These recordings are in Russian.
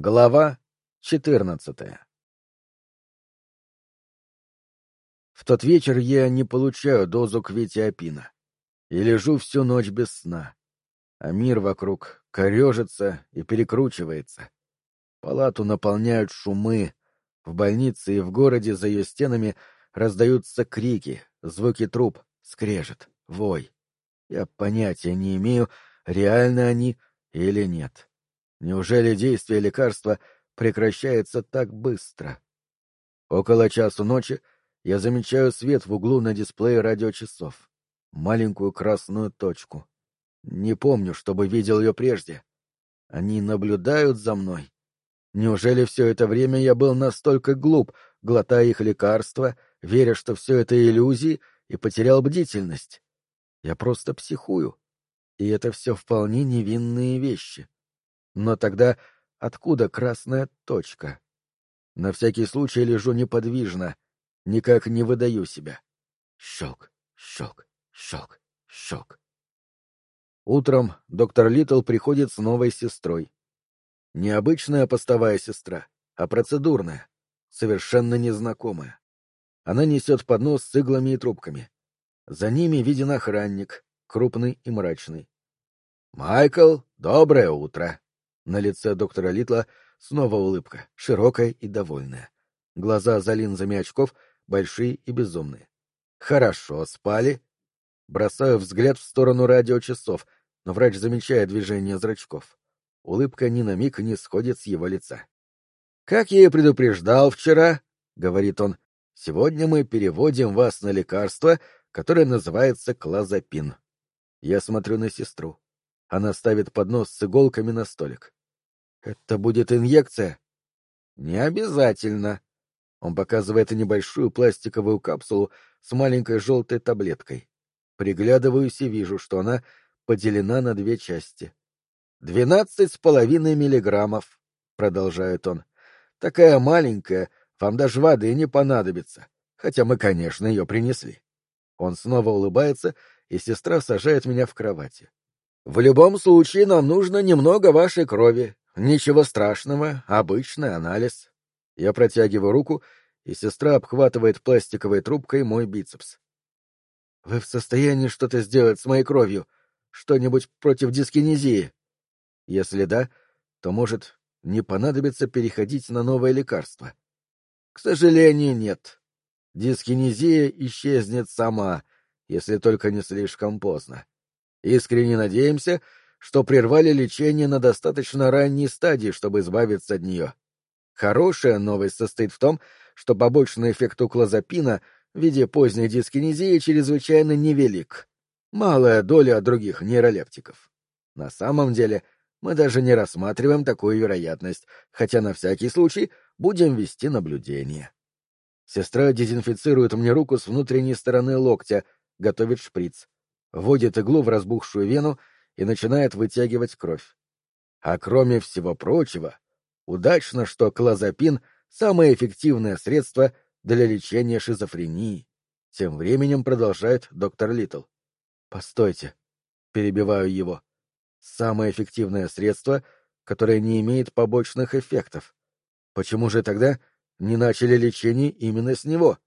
Глава четырнадцатая В тот вечер я не получаю дозу кветиопина и лежу всю ночь без сна, а мир вокруг корежится и перекручивается. Палату наполняют шумы, в больнице и в городе за ее стенами раздаются крики, звуки труб, скрежет, вой. Я понятия не имею, реальны они или нет. Неужели действие лекарства прекращается так быстро? Около часу ночи я замечаю свет в углу на дисплее радиочасов. Маленькую красную точку. Не помню, чтобы видел ее прежде. Они наблюдают за мной. Неужели все это время я был настолько глуп, глотая их лекарства, веря, что все это иллюзии, и потерял бдительность? Я просто психую. И это все вполне невинные вещи. Но тогда откуда красная точка? На всякий случай лежу неподвижно, никак не выдаю себя. Щелк, щелк, щелк, щелк. Утром доктор Литл приходит с новой сестрой. Необычная постовая сестра, а процедурная, совершенно незнакомая. Она несет поднос с иглами и трубками. За ними виден охранник, крупный и мрачный. «Майкл, доброе утро!» На лице доктора Литла снова улыбка, широкая и довольная. Глаза за линзами очков большие и безумные. «Хорошо спали?» Бросаю взгляд в сторону радиочасов, но врач замечает движение зрачков. Улыбка ни на миг не сходит с его лица. «Как я и предупреждал вчера», — говорит он, — «сегодня мы переводим вас на лекарство, которое называется клозапин». Я смотрю на сестру. Она ставит поднос с иголками на столик. Это будет инъекция? Не обязательно. Он показывает небольшую пластиковую капсулу с маленькой желтой таблеткой. Приглядываюсь и вижу, что она поделена на две части. «Двенадцать с половиной миллиграммов», — продолжает он. «Такая маленькая, вам даже воды не понадобится, хотя мы, конечно, ее принесли». Он снова улыбается, и сестра сажает меня в кровати. «В любом случае нам нужно немного вашей крови, Ничего страшного, обычный анализ. Я протягиваю руку, и сестра обхватывает пластиковой трубкой мой бицепс. Вы в состоянии что-то сделать с моей кровью? Что-нибудь против дискинезии? Если да, то, может, не понадобится переходить на новое лекарство. К сожалению, нет. Дискинезия исчезнет сама, если только не слишком поздно. Искренне надеемся, что прервали лечение на достаточно ранней стадии, чтобы избавиться от нее. Хорошая новость состоит в том, что побочный эффект у клозапина в виде поздней дискинезии чрезвычайно невелик. Малая доля других нейролептиков. На самом деле, мы даже не рассматриваем такую вероятность, хотя на всякий случай будем вести наблюдение. Сестра дезинфицирует мне руку с внутренней стороны локтя, готовит шприц, вводит иглу в разбухшую вену и начинает вытягивать кровь. А кроме всего прочего, удачно, что клозапин — самое эффективное средство для лечения шизофрении. Тем временем продолжает доктор Литл. «Постойте», — перебиваю его. «Самое эффективное средство, которое не имеет побочных эффектов. Почему же тогда не начали лечение именно с него?»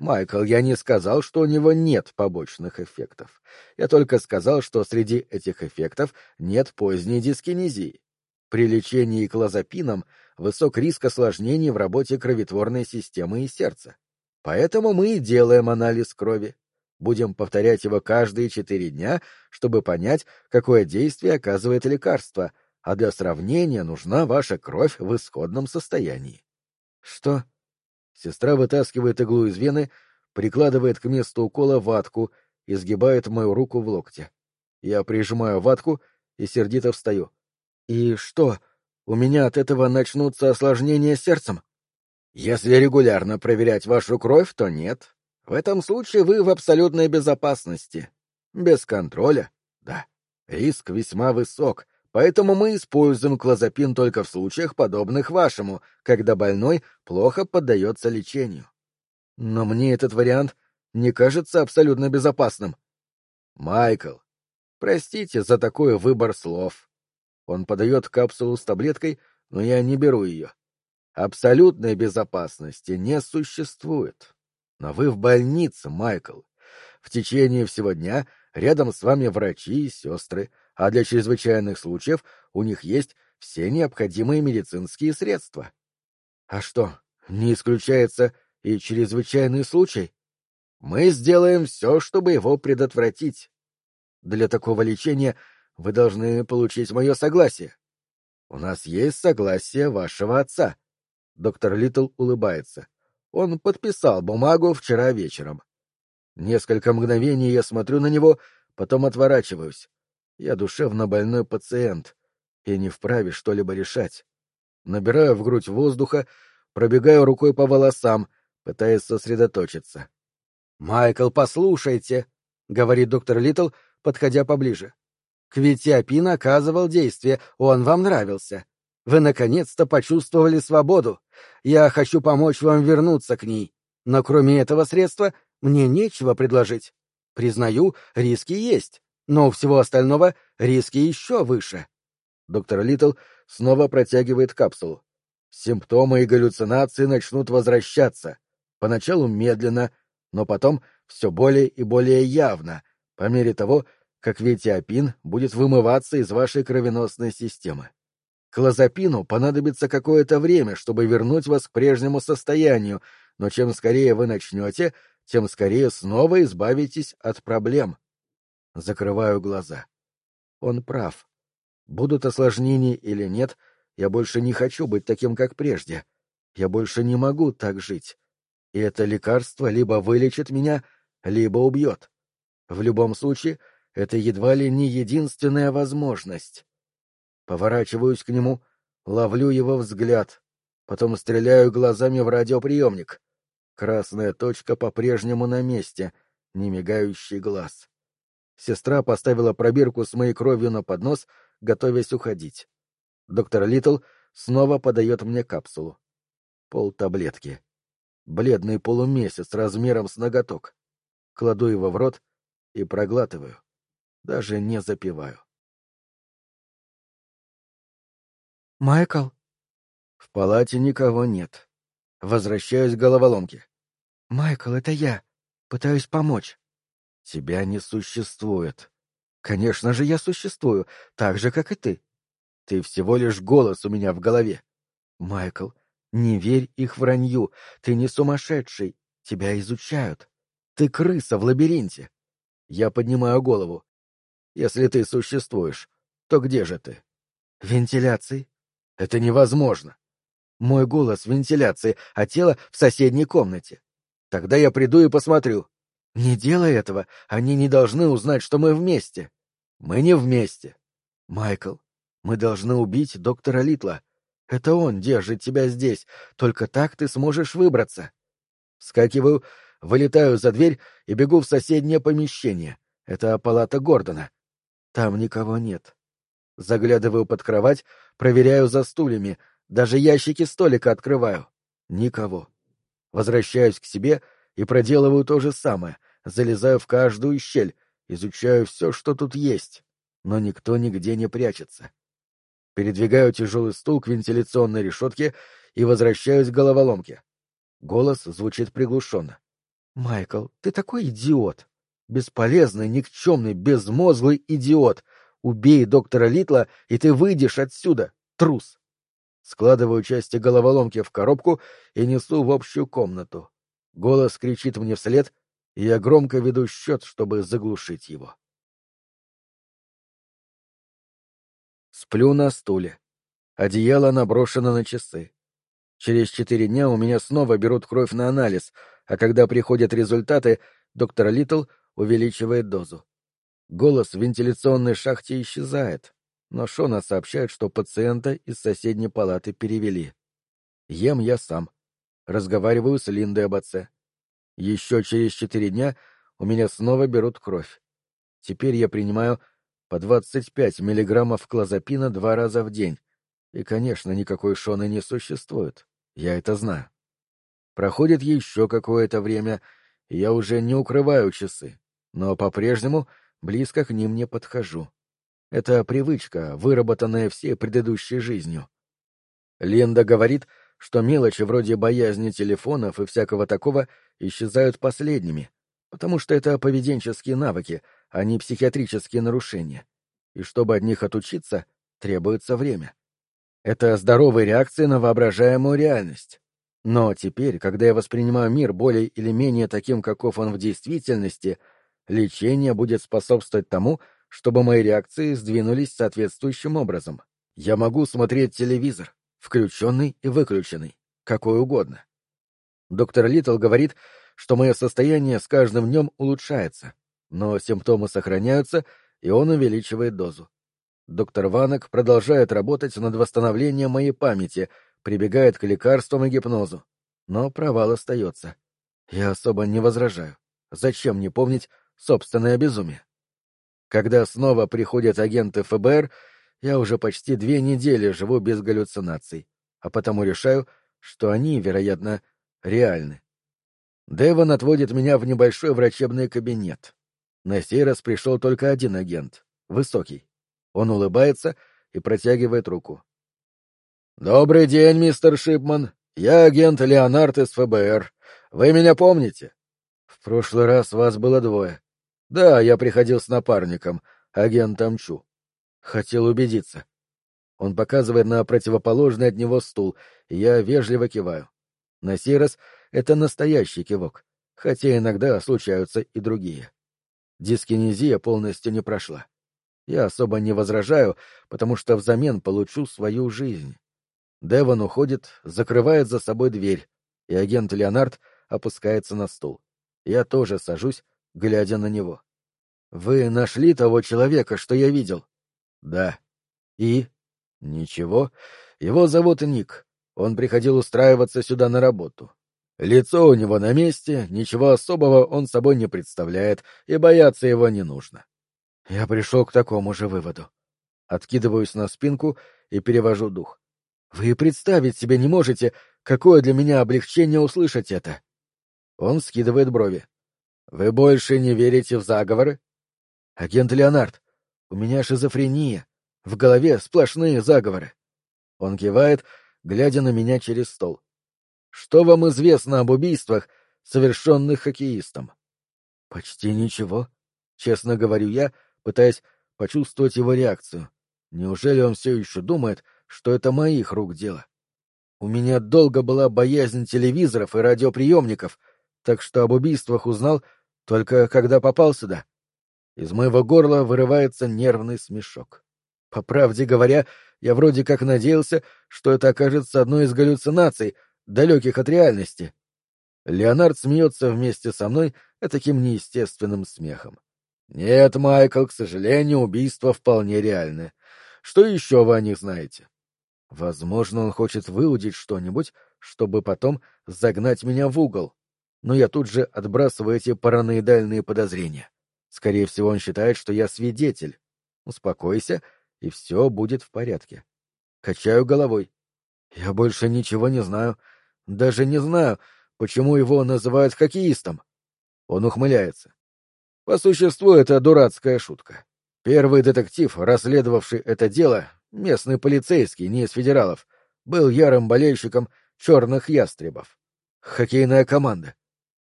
Майкл, я не сказал, что у него нет побочных эффектов. Я только сказал, что среди этих эффектов нет поздней дискинезии. При лечении клозапином высок риск осложнений в работе кровотворной системы и сердца. Поэтому мы и делаем анализ крови. Будем повторять его каждые четыре дня, чтобы понять, какое действие оказывает лекарство, а для сравнения нужна ваша кровь в исходном состоянии. Что? Сестра вытаскивает иглу из вены, прикладывает к месту укола ватку и сгибает мою руку в локте. Я прижимаю ватку и сердито встаю. «И что, у меня от этого начнутся осложнения с сердцем?» «Если регулярно проверять вашу кровь, то нет. В этом случае вы в абсолютной безопасности. Без контроля, да. Риск весьма высок, Поэтому мы используем клозапин только в случаях, подобных вашему, когда больной плохо поддается лечению. Но мне этот вариант не кажется абсолютно безопасным. Майкл, простите за такой выбор слов. Он подает капсулу с таблеткой, но я не беру ее. Абсолютной безопасности не существует. Но вы в больнице, Майкл. В течение всего дня рядом с вами врачи и сестры, а для чрезвычайных случаев у них есть все необходимые медицинские средства. А что, не исключается и чрезвычайный случай? Мы сделаем все, чтобы его предотвратить. Для такого лечения вы должны получить мое согласие. У нас есть согласие вашего отца. Доктор Литл улыбается. Он подписал бумагу вчера вечером. Несколько мгновений я смотрю на него, потом отворачиваюсь. Я душевно больной пациент и не вправе что-либо решать. Набираю в грудь воздуха, пробегаю рукой по волосам, пытаясь сосредоточиться. «Майкл, послушайте», — говорит доктор Литл, подходя поближе. «Квитиапин оказывал действие, он вам нравился. Вы наконец-то почувствовали свободу. Я хочу помочь вам вернуться к ней. Но кроме этого средства мне нечего предложить. Признаю, риски есть, но у всего остального риски еще выше. Доктор Литл снова протягивает капсулу. Симптомы и галлюцинации начнут возвращаться. Поначалу медленно, но потом все более и более явно, по мере того, как ветиапин будет вымываться из вашей кровеносной системы. Клозапину понадобится какое-то время, чтобы вернуть вас к прежнему состоянию, но чем скорее вы начнете, тем скорее снова избавитесь от проблем. Закрываю глаза. Он прав. Будут осложнения или нет, я больше не хочу быть таким, как прежде. Я больше не могу так жить. И это лекарство либо вылечит меня, либо убьет. В любом случае, это едва ли не единственная возможность. Поворачиваюсь к нему, ловлю его взгляд, потом стреляю глазами в радиоприемник. Красная точка по-прежнему на месте, не мигающий глаз. Сестра поставила пробирку с моей кровью на поднос, готовясь уходить. Доктор Литл снова подает мне капсулу. Пол таблетки. Бледный полумесяц размером с ноготок. Кладу его в рот и проглатываю. Даже не запиваю. «Майкл?» В палате никого нет. Возвращаюсь к головоломке. «Майкл, это я. Пытаюсь помочь». «Тебя не существует». «Конечно же я существую, так же, как и ты. Ты всего лишь голос у меня в голове. Майкл, не верь их вранью. Ты не сумасшедший. Тебя изучают. Ты крыса в лабиринте. Я поднимаю голову. Если ты существуешь, то где же ты? Вентиляции. Это невозможно. Мой голос в вентиляции, а тело в соседней комнате. Тогда я приду и посмотрю. Не делай этого, они не должны узнать, что мы вместе. Мы не вместе. Майкл, мы должны убить доктора Литла. Это он держит тебя здесь. Только так ты сможешь выбраться. Вскакиваю, вылетаю за дверь и бегу в соседнее помещение. Это палата Гордона. Там никого нет. Заглядываю под кровать, проверяю за стульями, даже ящики столика открываю. Никого. Возвращаюсь к себе и проделываю то же самое. Залезаю в каждую щель, изучаю все, что тут есть. Но никто нигде не прячется. Передвигаю тяжелый стул к вентиляционной решетке и возвращаюсь к головоломке. Голос звучит приглушенно. «Майкл, ты такой идиот! Бесполезный, никчемный, безмозглый идиот! Убей доктора Литла, и ты выйдешь отсюда, трус!» Складываю части головоломки в коробку и несу в общую комнату. Голос кричит мне вслед, и я громко веду счет, чтобы заглушить его. Сплю на стуле. Одеяло наброшено на часы. Через четыре дня у меня снова берут кровь на анализ, а когда приходят результаты, доктор Литл увеличивает дозу. Голос в вентиляционной шахте исчезает, но Шона сообщает, что пациента из соседней палаты перевели. Ем я сам. Разговариваю с Линдой об отце. Еще через четыре дня у меня снова берут кровь. Теперь я принимаю по 25 миллиграммов клозапина два раза в день. И, конечно, никакой шоны не существует. Я это знаю. Проходит еще какое-то время, и я уже не укрываю часы, но по-прежнему близко к ним не подхожу. Это привычка, выработанная всей предыдущей жизнью. Линда говорит, что мелочи вроде боязни телефонов и всякого такого исчезают последними, потому что это поведенческие навыки, а не психиатрические нарушения. И чтобы от них отучиться, требуется время. Это здоровая реакция на воображаемую реальность. Но теперь, когда я воспринимаю мир более или менее таким, каков он в действительности, лечение будет способствовать тому, чтобы мои реакции сдвинулись соответствующим образом. Я могу смотреть телевизор, включенный и выключенный, какой угодно. Доктор Литл говорит, что мое состояние с каждым днем улучшается, но симптомы сохраняются, и он увеличивает дозу. Доктор Ванок продолжает работать над восстановлением моей памяти, прибегает к лекарствам и гипнозу. Но провал остается. Я особо не возражаю. Зачем не помнить собственное безумие? Когда снова приходят агенты ФБР, я уже почти две недели живу без галлюцинаций, а потому решаю, что они, вероятно, реальны. Дэвон отводит меня в небольшой врачебный кабинет. На сей раз пришел только один агент, высокий. Он улыбается и протягивает руку. «Добрый день, мистер Шипман. Я агент Леонард из ФБР. Вы меня помните?» «В прошлый раз вас было двое. Да, я приходил с напарником, агентом Чу. Хотел убедиться. Он показывает на противоположный от него стул, и я вежливо киваю. На сей раз это настоящий кивок, хотя иногда случаются и другие. Дискинезия полностью не прошла. Я особо не возражаю, потому что взамен получу свою жизнь. Девон уходит, закрывает за собой дверь, и агент Леонард опускается на стул. Я тоже сажусь, глядя на него. «Вы нашли того человека, что я видел?» «Да». «И?» «Ничего. Его зовут Ник. Он приходил устраиваться сюда на работу. Лицо у него на месте, ничего особого он собой не представляет, и бояться его не нужно. Я пришел к такому же выводу. Откидываюсь на спинку и перевожу дух. Вы представить себе не можете, какое для меня облегчение услышать это. Он скидывает брови. Вы больше не верите в заговоры? Агент Леонард, у меня шизофрения. В голове сплошные заговоры. Он кивает, глядя на меня через стол. Что вам известно об убийствах, совершенных хоккеистом? Почти ничего, честно говорю я, пытаясь почувствовать его реакцию. Неужели он все еще думает, что это моих рук дело? У меня долго была боязнь телевизоров и радиоприемников, так что об убийствах узнал только когда попал сюда. Из моего горла вырывается нервный смешок. По правде говоря, я вроде как надеялся, что это окажется одной из галлюцинаций — далеких от реальности. Леонард смеется вместе со мной таким неестественным смехом. Нет, Майкл, к сожалению, убийство вполне реальное. Что еще вы о них знаете? Возможно, он хочет выудить что-нибудь, чтобы потом загнать меня в угол. Но я тут же отбрасываю эти параноидальные подозрения. Скорее всего, он считает, что я свидетель. Успокойся, и все будет в порядке. Качаю головой. Я больше ничего не знаю. Даже не знаю, почему его называют хоккеистом. Он ухмыляется. По существу это дурацкая шутка. Первый детектив, расследовавший это дело, местный полицейский, не из федералов, был ярым болельщиком черных ястребов. Хоккейная команда.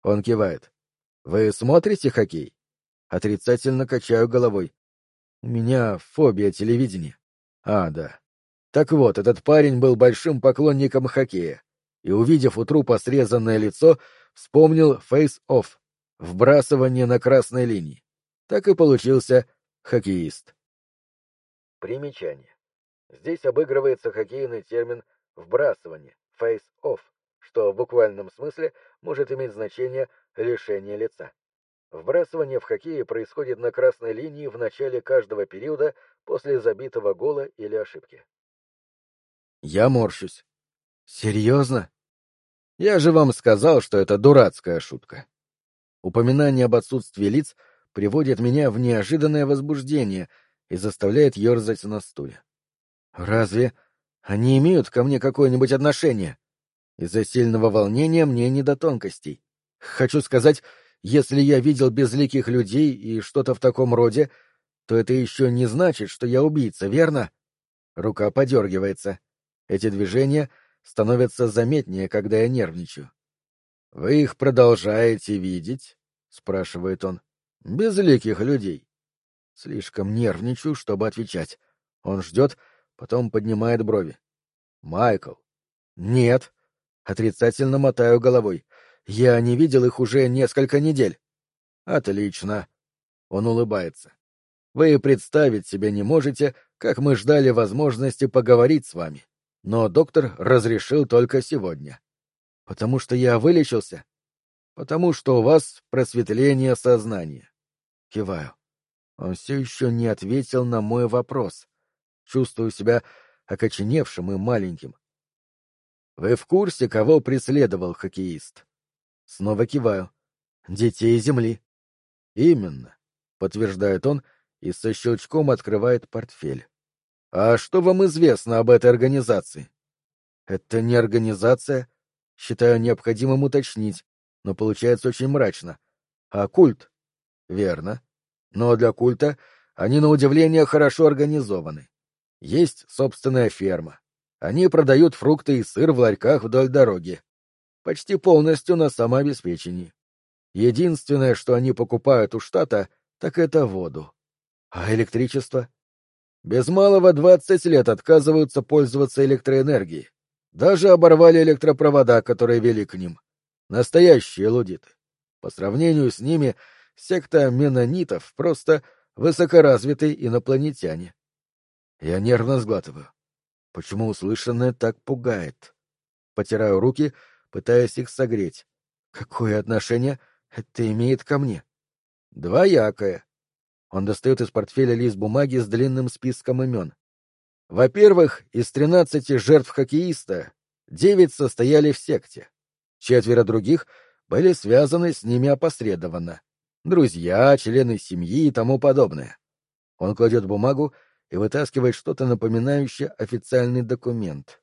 Он кивает. Вы смотрите хоккей? Отрицательно качаю головой. У меня фобия телевидения. А, да. Так вот, этот парень был большим поклонником хоккея и, увидев у трупа срезанное лицо, вспомнил face-off — вбрасывание на красной линии. Так и получился хоккеист. Примечание. Здесь обыгрывается хоккейный термин «вбрасывание» — face-off, что в буквальном смысле может иметь значение «лишение лица». Вбрасывание в хоккее происходит на красной линии в начале каждого периода после забитого гола или ошибки. Я морщусь. Серьезно? Я же вам сказал, что это дурацкая шутка. Упоминание об отсутствии лиц приводит меня в неожиданное возбуждение и заставляет ерзать на стуле. Разве они имеют ко мне какое-нибудь отношение? Из-за сильного волнения мне не до тонкостей. Хочу сказать, если я видел безликих людей и что-то в таком роде, то это еще не значит, что я убийца, верно? Рука подергивается. Эти движения становятся заметнее, когда я нервничаю. — Вы их продолжаете видеть? — спрашивает он. — Безликих людей. Слишком нервничаю, чтобы отвечать. Он ждет, потом поднимает брови. — Майкл. — Нет. Отрицательно мотаю головой. Я не видел их уже несколько недель. — Отлично. Он улыбается. Вы представить себе не можете, как мы ждали возможности поговорить с вами. Но доктор разрешил только сегодня. Потому что я вылечился? Потому что у вас просветление сознания. Киваю. Он все еще не ответил на мой вопрос. Чувствую себя окоченевшим и маленьким. Вы в курсе, кого преследовал хоккеист? Снова киваю. Детей Земли. Именно, подтверждает он и со щелчком открывает портфель. А что вам известно об этой организации? Это не организация, считаю необходимым уточнить, но получается очень мрачно. А культ? Верно. Но для культа они, на удивление, хорошо организованы. Есть собственная ферма. Они продают фрукты и сыр в ларьках вдоль дороги. Почти полностью на самообеспечении. Единственное, что они покупают у штата, так это воду. А электричество? Без малого двадцать лет отказываются пользоваться электроэнергией. Даже оборвали электропровода, которые вели к ним. Настоящие лудиты. По сравнению с ними, секта менонитов просто высокоразвитые инопланетяне. Я нервно сглатываю. Почему услышанное так пугает? Потираю руки, пытаясь их согреть. Какое отношение это имеет ко мне? Двоякое. Он достает из портфеля лист бумаги с длинным списком имен. Во-первых, из тринадцати жертв хоккеиста девять состояли в секте. Четверо других были связаны с ними опосредованно. Друзья, члены семьи и тому подобное. Он кладет бумагу и вытаскивает что-то напоминающее официальный документ.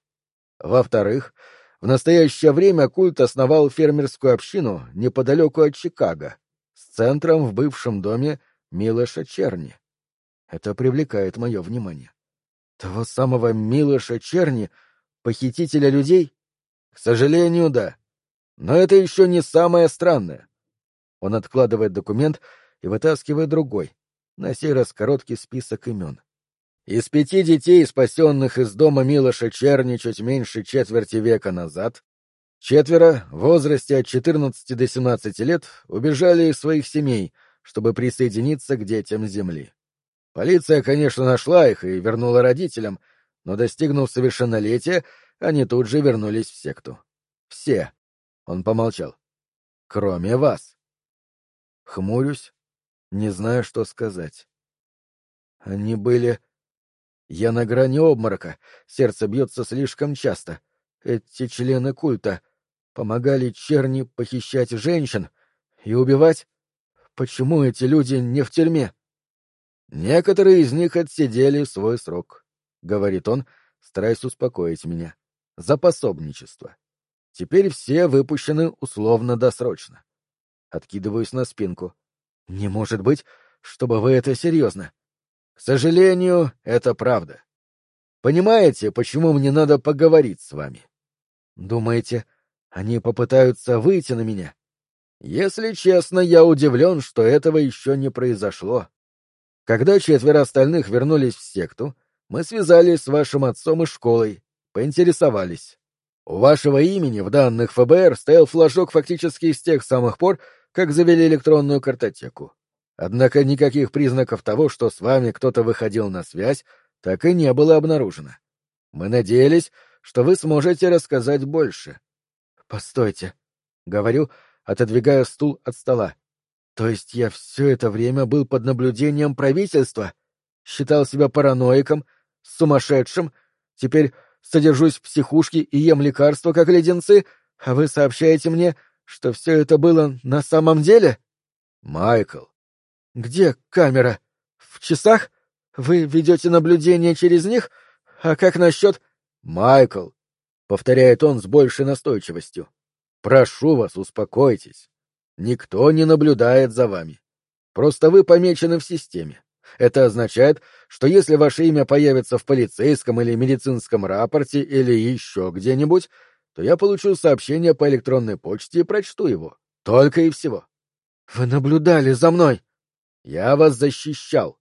Во-вторых, в настоящее время культ основал фермерскую общину неподалеку от Чикаго, с центром в бывшем доме Милоша Черни. Это привлекает мое внимание. Того самого Милоша Черни, похитителя людей? К сожалению, да. Но это еще не самое странное. Он откладывает документ и вытаскивает другой, на сей раз короткий список имен. Из пяти детей, спасенных из дома Милоша Черни чуть меньше четверти века назад, четверо в возрасте от 14 до 17 лет убежали из своих семей — чтобы присоединиться к детям Земли. Полиция, конечно, нашла их и вернула родителям, но, достигнув совершеннолетия, они тут же вернулись в секту. Все. Он помолчал. Кроме вас. Хмурюсь, не знаю, что сказать. Они были... Я на грани обморока, сердце бьется слишком часто. Эти члены культа помогали черни похищать женщин и убивать... Почему эти люди не в тюрьме? Некоторые из них отсидели свой срок, — говорит он, стараясь успокоить меня. За пособничество. Теперь все выпущены условно-досрочно. Откидываюсь на спинку. Не может быть, чтобы вы это серьезно. К сожалению, это правда. Понимаете, почему мне надо поговорить с вами? Думаете, они попытаются выйти на меня? Если честно, я удивлен, что этого еще не произошло. Когда четверо остальных вернулись в секту, мы связались с вашим отцом и школой, поинтересовались. У вашего имени в данных ФБР стоял флажок фактически с тех самых пор, как завели электронную картотеку. Однако никаких признаков того, что с вами кто-то выходил на связь, так и не было обнаружено. Мы надеялись, что вы сможете рассказать больше. — Постойте, — говорю, — отодвигая стул от стола. То есть я все это время был под наблюдением правительства? Считал себя параноиком, сумасшедшим? Теперь содержусь в психушке и ем лекарства, как леденцы, а вы сообщаете мне, что все это было на самом деле? Майкл. Где камера? В часах? Вы ведете наблюдение через них? А как насчет... Майкл, — повторяет он с большей настойчивостью. Прошу вас, успокойтесь. Никто не наблюдает за вами. Просто вы помечены в системе. Это означает, что если ваше имя появится в полицейском или медицинском рапорте или еще где-нибудь, то я получу сообщение по электронной почте и прочту его. Только и всего. Вы наблюдали за мной. Я вас защищал.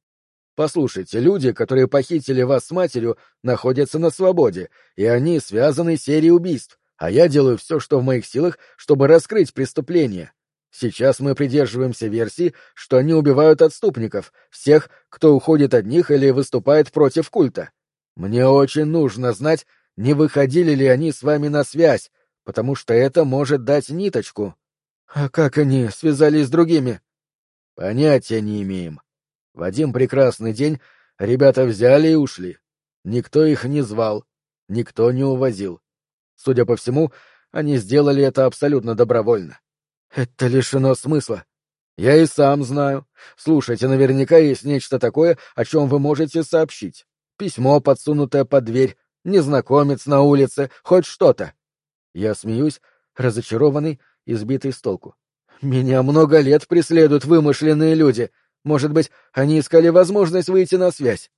Послушайте, люди, которые похитили вас с матерью, находятся на свободе, и они связаны серией убийств, а я делаю все, что в моих силах, чтобы раскрыть преступление. Сейчас мы придерживаемся версии, что они убивают отступников, всех, кто уходит от них или выступает против культа. Мне очень нужно знать, не выходили ли они с вами на связь, потому что это может дать ниточку. А как они связались с другими? Понятия не имеем. В один прекрасный день ребята взяли и ушли. Никто их не звал, никто не увозил. Судя по всему, они сделали это абсолютно добровольно. Это лишено смысла. Я и сам знаю. Слушайте, наверняка есть нечто такое, о чем вы можете сообщить. Письмо, подсунутое под дверь, незнакомец на улице, хоть что-то. Я смеюсь, разочарованный и сбитый с толку. Меня много лет преследуют вымышленные люди. Может быть, они искали возможность выйти на связь.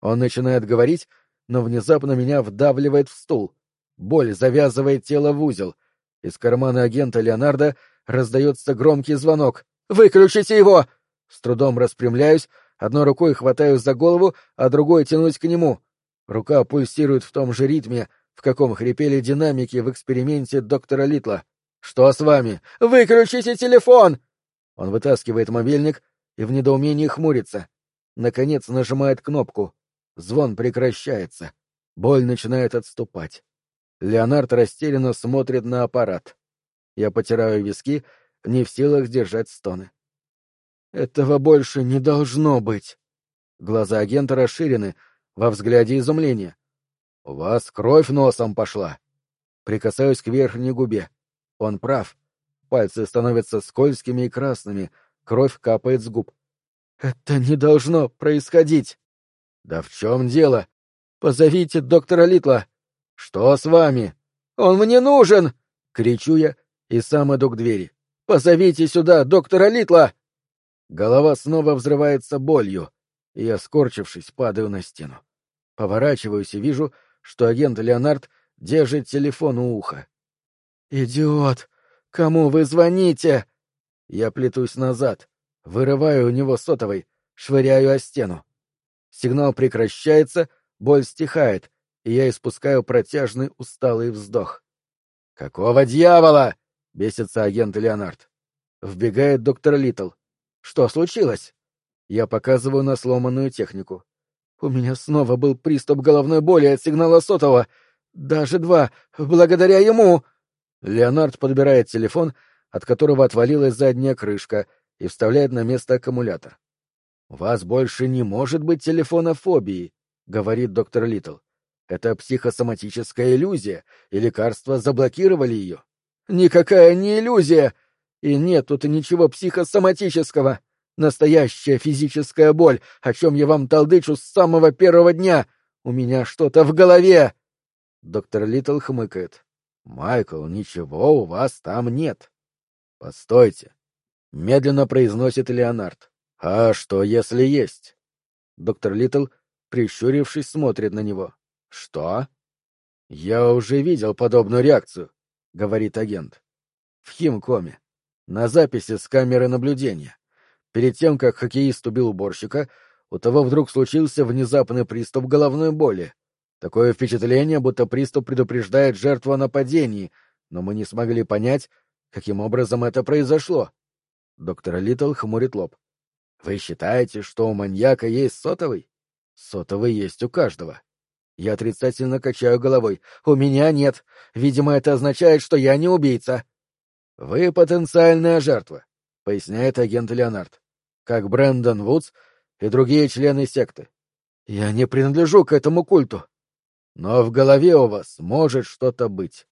Он начинает говорить, но внезапно меня вдавливает в стул. Боль завязывает тело в узел. Из кармана агента Леонардо раздается громкий звонок. «Выключите его!» С трудом распрямляюсь, одной рукой хватаюсь за голову, а другой тянусь к нему. Рука пульсирует в том же ритме, в каком хрипели динамики в эксперименте доктора Литла. «Что с вами? Выключите телефон!» Он вытаскивает мобильник и в недоумении хмурится. Наконец нажимает кнопку. Звон прекращается. Боль начинает отступать. Леонард растерянно смотрит на аппарат. Я потираю виски, не в силах сдержать стоны. Этого больше не должно быть. Глаза агента расширены, во взгляде изумление. У вас кровь носом пошла. Прикасаюсь к верхней губе. Он прав. Пальцы становятся скользкими и красными, кровь капает с губ. Это не должно происходить. Да в чем дело? Позовите доктора Литла. Что с вами? Он мне нужен! Кричу я и сам иду к двери. Позовите сюда доктора Литла! Голова снова взрывается болью, и я, скорчившись, падаю на стену. Поворачиваюсь и вижу, что агент Леонард держит телефон у уха. «Идиот! Кому вы звоните?» Я плетусь назад, вырываю у него сотовый, швыряю о стену. Сигнал прекращается, боль стихает, и я испускаю протяжный усталый вздох. «Какого дьявола?» — бесится агент Леонард. Вбегает доктор Литл. «Что случилось?» Я показываю на сломанную технику. «У меня снова был приступ головной боли от сигнала сотового. Даже два. Благодаря ему...» Леонард подбирает телефон, от которого отвалилась задняя крышка, и вставляет на место аккумулятор. «У вас больше не может быть телефонофобии», — говорит доктор Литл. «Это психосоматическая иллюзия, и лекарства заблокировали ее». «Никакая не иллюзия! И нет тут ничего психосоматического. Настоящая физическая боль, о чем я вам толдычу с самого первого дня. У меня что-то в голове!» Доктор Литл хмыкает. «Майкл, ничего у вас там нет». «Постойте», — медленно произносит Леонард. «А что, если есть?» Доктор Литл, прищурившись, смотрит на него. «Что?» «Я уже видел подобную реакцию», — говорит агент. «В Химкоме. На записи с камеры наблюдения. Перед тем, как хоккеист убил уборщика, у того вдруг случился внезапный приступ головной боли. Такое впечатление, будто приступ предупреждает жертву о нападении, но мы не смогли понять, каким образом это произошло. Доктор Литл хмурит лоб. Вы считаете, что у маньяка есть сотовый? Сотовый есть у каждого. Я отрицательно качаю головой. У меня нет. Видимо, это означает, что я не убийца. Вы потенциальная жертва, поясняет агент Леонард. Как Брэндон Вудс и другие члены секты. Я не принадлежу к этому культу. Но в голове у вас может что-то быть.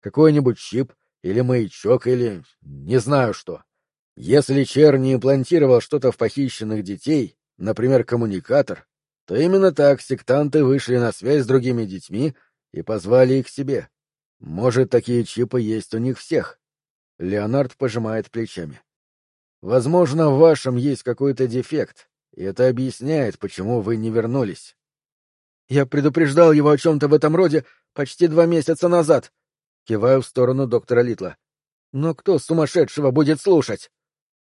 Какой-нибудь чип или маячок или... не знаю что. Если Черни имплантировал что-то в похищенных детей, например, коммуникатор, то именно так сектанты вышли на связь с другими детьми и позвали их к себе. Может, такие чипы есть у них всех. Леонард пожимает плечами. Возможно, в вашем есть какой-то дефект, И это объясняет, почему вы не вернулись. Я предупреждал его о чем-то в этом роде почти два месяца назад. Киваю в сторону доктора Литла. Но кто сумасшедшего будет слушать?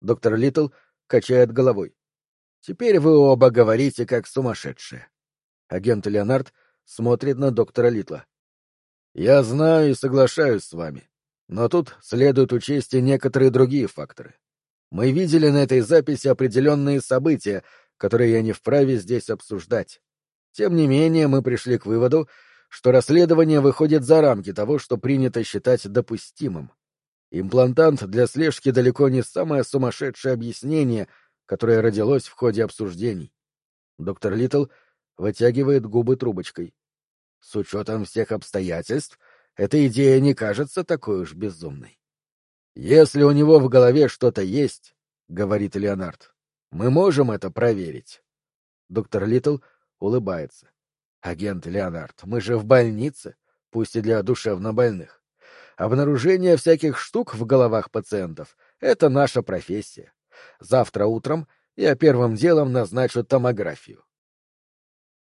Доктор Литл качает головой. Теперь вы оба говорите как сумасшедшие. Агент Леонард смотрит на доктора Литла. Я знаю и соглашаюсь с вами. Но тут следует учесть и некоторые другие факторы. Мы видели на этой записи определенные события, которые я не вправе здесь обсуждать. Тем не менее, мы пришли к выводу, что расследование выходит за рамки того, что принято считать допустимым. Имплантант для слежки далеко не самое сумасшедшее объяснение, которое родилось в ходе обсуждений. Доктор Литл вытягивает губы трубочкой. С учетом всех обстоятельств, эта идея не кажется такой уж безумной. Если у него в голове что-то есть, — говорит Леонард, — мы можем это проверить. Доктор Литл улыбается. Агент Леонард, мы же в больнице, пусть и для душевнобольных. Обнаружение всяких штук в головах пациентов — это наша профессия. Завтра утром я первым делом назначу томографию.